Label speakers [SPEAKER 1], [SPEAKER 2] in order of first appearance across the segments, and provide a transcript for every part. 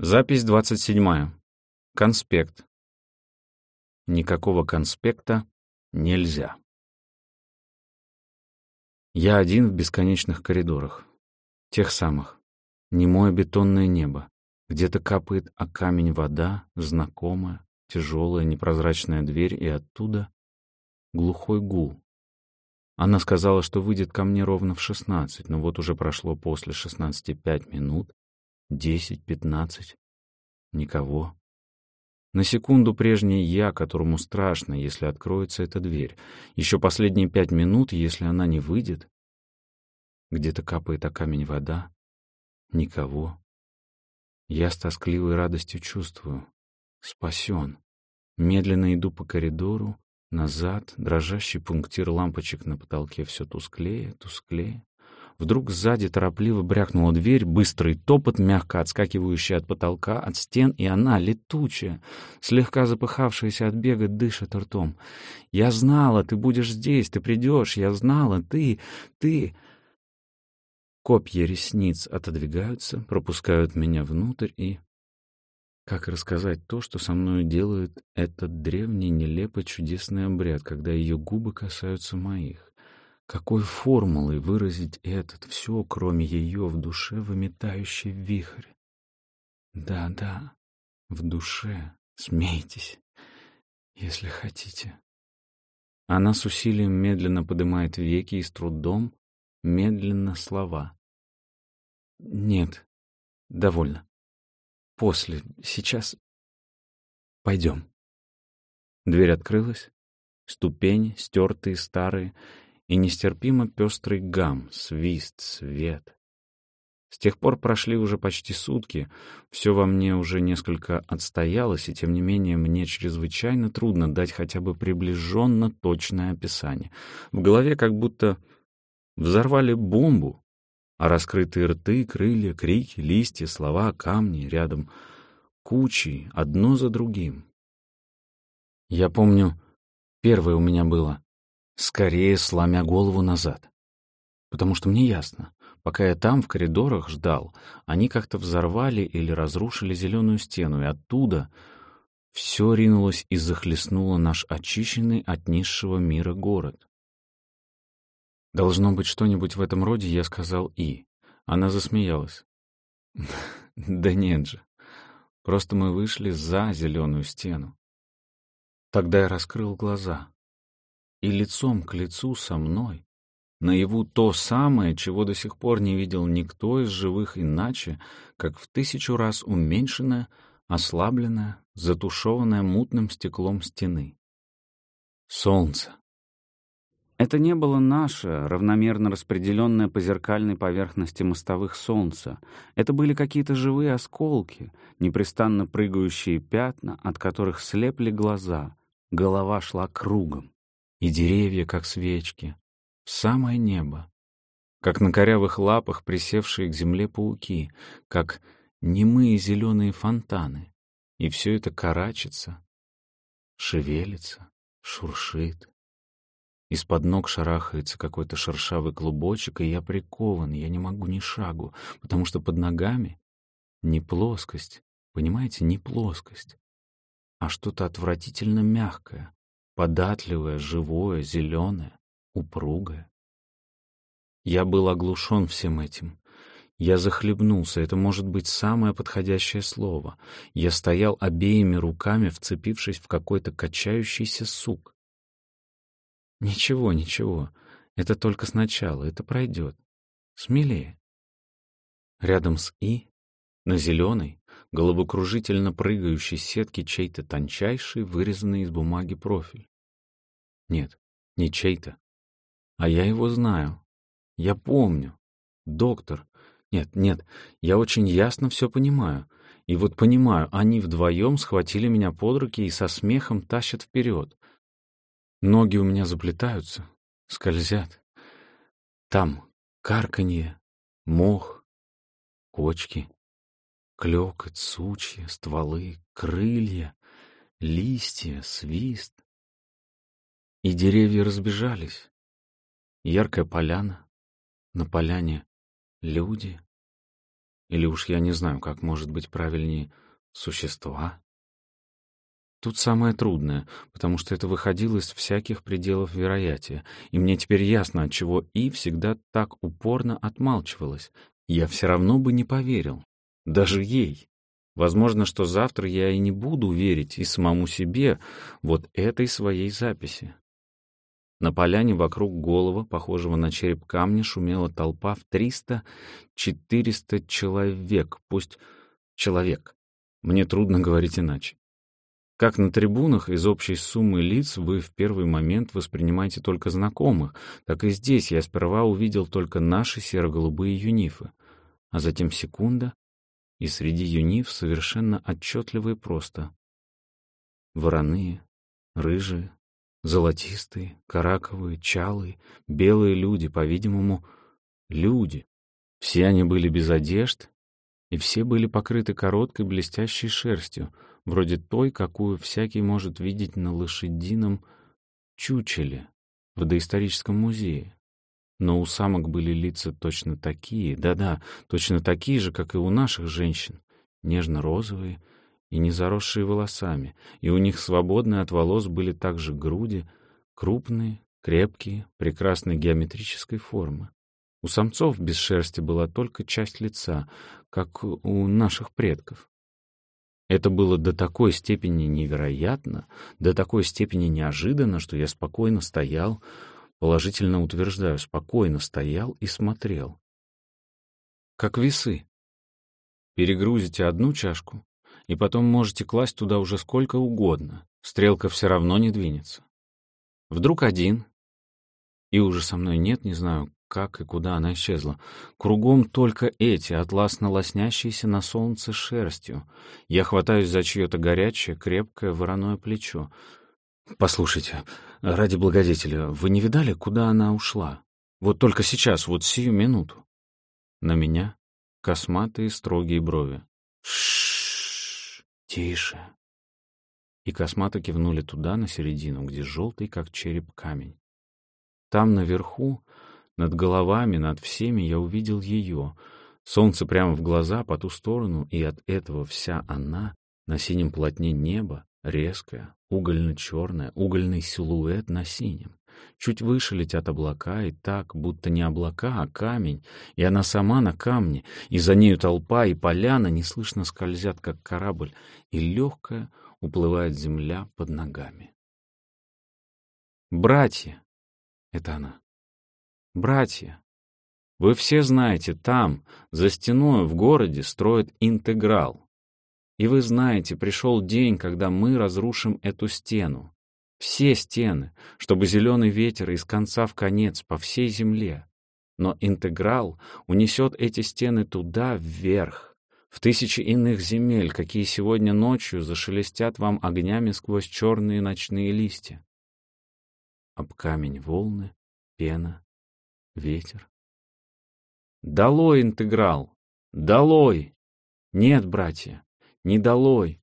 [SPEAKER 1] Запись 27. Конспект. Никакого конспекта нельзя. Я один в бесконечных коридорах. Тех самых. Немое бетонное небо. Где-то капает о камень вода, знакомая, тяжелая, непрозрачная дверь, и оттуда глухой гул. Она сказала, что выйдет ко мне ровно в шестнадцать, но вот уже прошло после шестнадцати пять минут, Десять, пятнадцать. Никого. На секунду прежний я, которому страшно, если откроется эта дверь. Еще последние пять минут, если она не выйдет. Где-то капает о камень вода. Никого. Я с тоскливой радостью чувствую. Спасен. Медленно иду по коридору, назад, дрожащий пунктир лампочек на потолке все тусклее, тусклее. Вдруг сзади торопливо брякнула дверь, быстрый топот, мягко отскакивающий от потолка, от стен, и она, летучая, слегка запыхавшаяся от бега, дышит ртом. «Я знала, ты будешь здесь, ты придешь, я знала, ты, ты...» Копья ресниц отодвигаются, пропускают меня внутрь и... Как рассказать то, что со мной делает этот древний, нелепо чудесный обряд, когда ее губы касаются моих? Какой формулой выразить этот все, кроме ее в душе выметающий вихрь? Да-да, в душе, смейтесь, если хотите. Она с усилием медленно поднимает веки и с трудом, медленно слова. Нет, довольно. После, сейчас. Пойдем. Дверь открылась. Ступени, стертые, старые, и нестерпимо пестрый гам, свист, свет. С тех пор прошли уже почти сутки, все во мне уже несколько отстоялось, и тем не менее мне чрезвычайно трудно дать хотя бы приближенно точное описание. В голове как будто взорвали бомбу, а раскрытые рты, крылья, крики, листья, слова, камни рядом кучей, одно за другим. Я помню, первое у меня было скорее сломя голову назад. Потому что мне ясно, пока я там в коридорах ждал, они как-то взорвали или разрушили зеленую стену, и оттуда все ринулось и захлестнуло наш очищенный от низшего мира город. Должно быть что-нибудь в этом роде, я сказал «и». Она засмеялась. Да нет же. Просто мы вышли за зеленую стену. Тогда я раскрыл глаза и лицом к лицу со мной, наяву то самое, чего до сих пор не видел никто из живых иначе, как в тысячу раз уменьшенное, ослабленное, затушеванное мутным стеклом стены. Солнце. Это не было наше, равномерно распределенное по зеркальной поверхности мостовых солнца. Это были какие-то живые осколки, непрестанно прыгающие пятна, от которых слепли глаза. Голова шла кругом и деревья, как свечки, в самое небо, как на корявых лапах присевшие к земле пауки, как немые зеленые фонтаны, и все это карачится, шевелится, шуршит. Из-под ног шарахается какой-то шершавый клубочек, и я прикован, я не могу ни шагу, потому что под ногами не плоскость, понимаете, не плоскость, а что-то отвратительно мягкое, податливое, живое, зеленое, упругое. Я был оглушен всем этим. Я захлебнулся, это может быть самое подходящее слово. Я стоял обеими руками, вцепившись в какой-то качающийся сук. Ничего, ничего, это только сначала, это пройдет. Смелее. Рядом с «и», на зеленой, головокружительно прыгающей сетке чей-то тончайший, вырезанный из бумаги профиль. Нет, не чей-то. А я его знаю. Я помню. Доктор. Нет, нет, я очень ясно все понимаю. И вот понимаю, они вдвоем схватили меня под руки и со смехом тащат вперед. Ноги у меня заплетаются, скользят. Там карканье, мох, кочки. Клёкот, сучья, стволы, крылья, листья, свист. И деревья разбежались. Яркая поляна, на поляне люди. Или уж я не знаю, как может быть правильнее существа? Тут самое трудное, потому что это выходило из всяких пределов вероятия, и мне теперь ясно, от чего И всегда так упорно отмалчивалась. Я все равно бы не поверил. Даже ей. Возможно, что завтра я и не буду верить и самому себе вот этой своей записи. На поляне вокруг голова, похожего на череп камня, шумела толпа в триста-четыреста человек, пусть человек. Мне трудно говорить иначе. Как на трибунах из общей суммы лиц вы в первый момент воспринимаете только знакомых, так и здесь я сперва увидел только наши серо-голубые юнифы, а затем секунда, и среди юниф совершенно отчетливо и просто. Вороные, рыжие, золотистые, караковые, чалые, белые люди, по-видимому, люди. Все они были без одежд, и все были покрыты короткой блестящей шерстью, вроде той, какую всякий может видеть на лошадином чучеле в доисторическом музее. Но у самок были лица точно такие, да-да, точно такие же, как и у наших женщин, нежно-розовые и не заросшие волосами, и у них свободные от волос были также груди, крупные, крепкие, прекрасной геометрической формы. У самцов без шерсти была только часть лица, как у наших предков. Это было до такой степени невероятно, до такой степени неожиданно, что я спокойно стоял, Положительно утверждаю, спокойно стоял и смотрел. Как весы. Перегрузите одну чашку, и потом можете класть туда уже сколько угодно. Стрелка все равно не двинется. Вдруг один, и уже со мной нет, не знаю, как и куда она исчезла. Кругом только эти, атласно лоснящиеся на солнце шерстью. Я хватаюсь за чье-то горячее, крепкое вороное плечо. «Послушайте, ради благодетеля, вы не видали, куда она ушла? Вот только сейчас, вот сию минуту». На меня косматые строгие брови. Шш, тише. И косматы кивнули туда, на середину, где желтый, как череп, камень. Там, наверху, над головами, над всеми, я увидел ее. Солнце прямо в глаза, по ту сторону, и от этого вся она на синем полотне неба, резкая, угольно-черная, угольный силуэт на синем. Чуть выше летят облака, и так, будто не облака, а камень, и она сама на камне, и за нею толпа, и поляна неслышно скользят, как корабль, и легкая уплывает земля под ногами. «Братья!» — это она. «Братья!» Вы все знаете, там, за стеной в городе, строят интеграл. И вы знаете, пришел день, когда мы разрушим эту стену. Все стены, чтобы зеленый ветер из конца в конец по всей земле. Но интеграл унесет эти стены туда, вверх, в тысячи иных земель, какие сегодня ночью зашелестят вам огнями сквозь черные ночные листья. Об камень волны, пена, ветер. Долой интеграл! Долой! Нет, братья, не долой.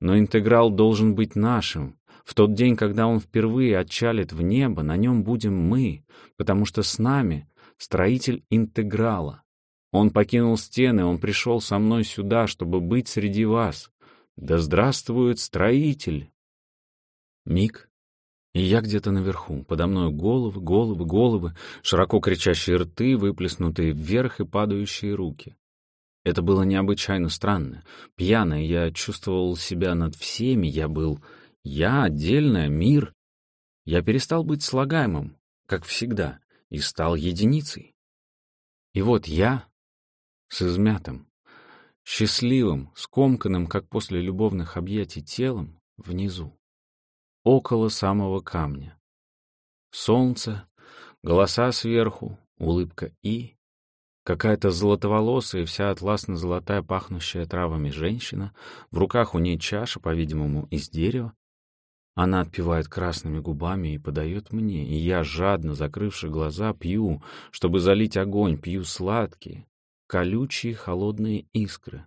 [SPEAKER 1] Но интеграл должен быть нашим. В тот день, когда он впервые отчалит в небо, на нем будем мы, потому что с нами строитель интеграла. Он покинул стены, он пришел со мной сюда, чтобы быть среди вас. Да здравствует строитель! Миг, и я где-то наверху, подо мной головы, головы, головы, широко кричащие рты, выплеснутые вверх и падающие руки. Это было необычайно странно. Пьяный, я чувствовал себя над всеми, я был... Я отдельная, мир. Я перестал быть слагаемым, как всегда, и стал единицей. И вот я с измятым, счастливым, скомканным, как после любовных объятий, телом внизу, около самого камня. Солнце, голоса сверху, улыбка И, Какая-то золотоволосая, вся атласно-золотая, пахнущая травами женщина, в руках у ней чаша, по-видимому, из дерева. Она отпивает красными губами и подает мне, и я, жадно закрывши глаза, пью, чтобы залить огонь, пью сладкие, колючие холодные искры.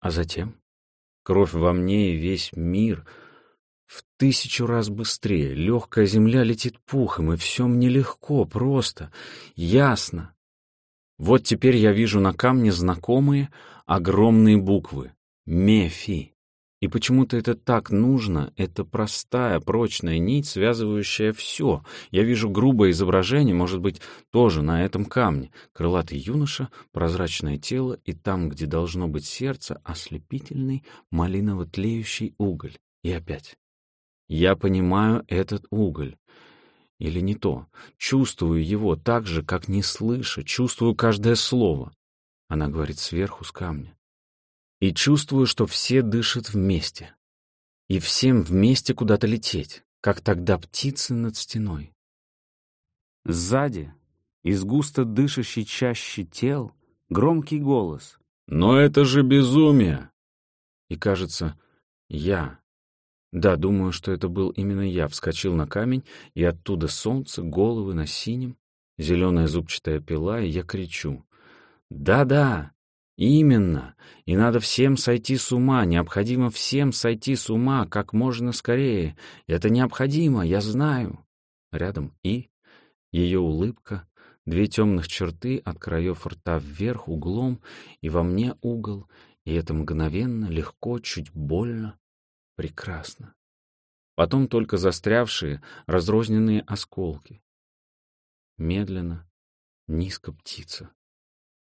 [SPEAKER 1] А затем кровь во мне и весь мир в тысячу раз быстрее, легкая земля летит пухом, и все мне легко, просто, ясно, Вот теперь я вижу на камне знакомые огромные буквы «Мефи». И почему-то это так нужно, это простая, прочная нить, связывающая все. Я вижу грубое изображение, может быть, тоже на этом камне. Крылатый юноша, прозрачное тело, и там, где должно быть сердце, ослепительный малиново-тлеющий уголь. И опять. Я понимаю этот уголь. Или не то. Чувствую его так же, как не слыша, чувствую каждое слово. Она говорит сверху с камня и чувствую, что все дышат вместе. И всем вместе куда-то лететь, как тогда птицы над стеной. Сзади, из густо дышащей чаще тел, громкий голос. «Но это же безумие!» И кажется, я. Да, думаю, что это был именно я, вскочил на камень, и оттуда солнце, головы на синем, зеленая зубчатая пила, и я кричу. «Да-да, Именно. И надо всем сойти с ума, необходимо всем сойти с ума как можно скорее. Это необходимо, я знаю. Рядом И, ее улыбка, две темных черты от краев рта вверх углом, и во мне угол, и это мгновенно, легко, чуть больно, прекрасно. Потом только застрявшие, разрозненные осколки. Медленно, низко птица.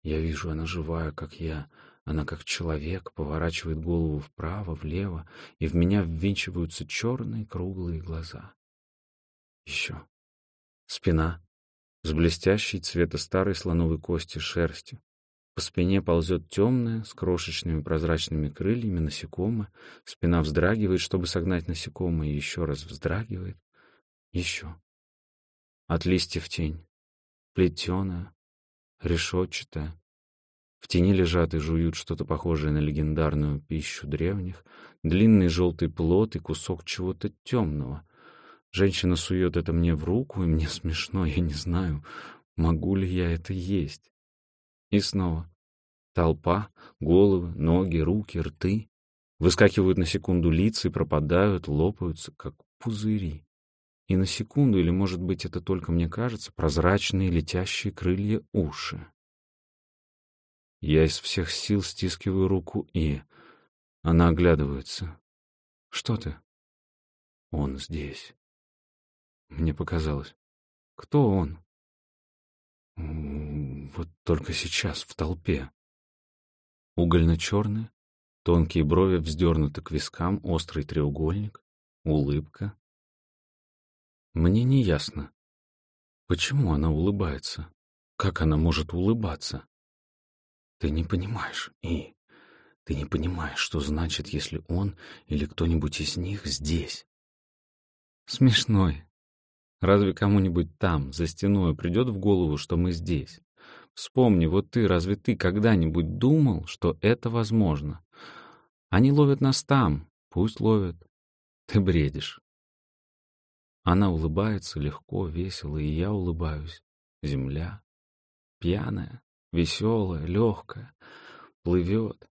[SPEAKER 1] Я вижу, она живая, как я. Она, как человек, поворачивает голову вправо, влево, и в меня ввинчиваются черные круглые глаза. Еще. Спина с блестящей цвета старой слоновой кости шерстью. По спине ползет темная, с крошечными прозрачными крыльями насекомое. Спина вздрагивает, чтобы согнать насекомое, и еще раз вздрагивает. Еще. От листьев тень. Плетеная, решетчатая. В тени лежат и жуют что-то похожее на легендарную пищу древних, длинный желтый плод и кусок чего-то темного. Женщина сует это мне в руку, и мне смешно, я не знаю, могу ли я это есть. И снова. Толпа, головы, ноги, руки, рты. Выскакивают на секунду лица и пропадают, лопаются, как пузыри. И на секунду, или, может быть, это только мне кажется, прозрачные летящие крылья уши. Я из всех сил стискиваю руку И. Она оглядывается. «Что ты?» «Он здесь». Мне показалось. «Кто он?» «Вот только сейчас, в толпе». Угольно-черные, тонкие брови вздернуты к вискам, острый треугольник, улыбка, мне не ясно, почему она улыбается. Как она может улыбаться? Ты не понимаешь, И. Ты не понимаешь, что значит, если он или кто-нибудь из них здесь. Смешной. Разве кому-нибудь там, за стеной, придет в голову, что мы здесь? Вспомни, вот ты, разве ты когда-нибудь думал, что это возможно? Они ловят нас там, пусть ловят. Ты бредишь. Она улыбается легко, весело, и я улыбаюсь. Земля. Пьяная, веселая, легкая. Плывет.